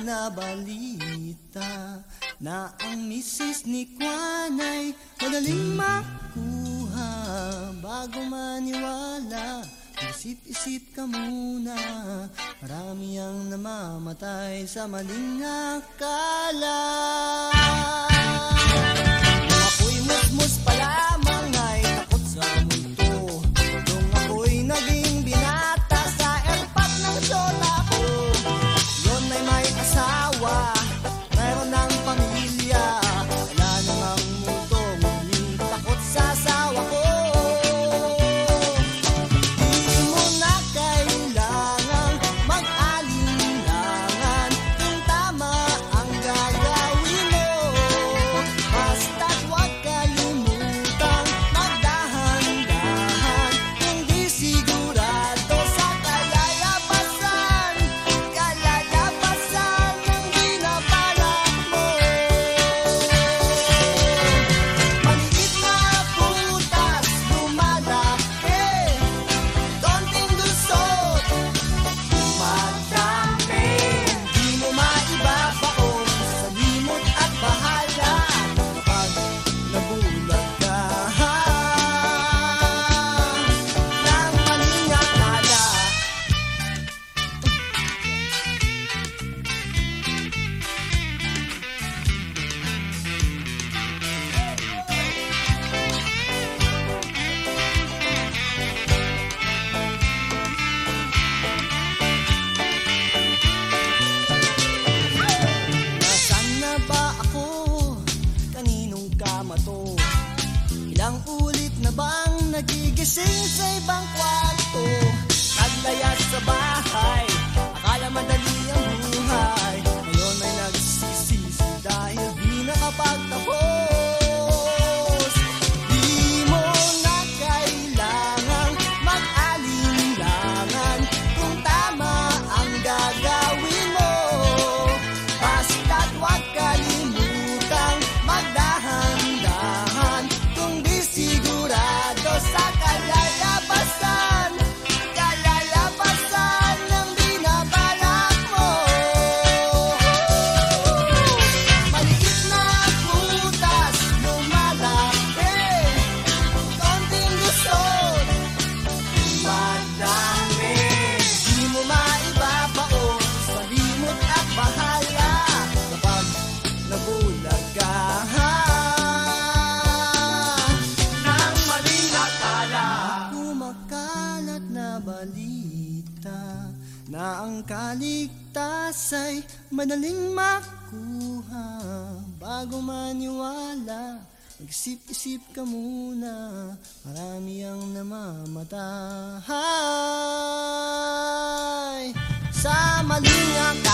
na balita na ang misis ni Kwan ay madaling makuha bago maniwala. Isip-isip ka muna, marami ang namamatay sa maling akal. nagigising sa ibang kwarto. Naglayas sa bahay. na ang kaligtas ay madaling makuha. Bago maniwala Mag-isip-isip ka muna. Marami ang namamatay Sa maling akal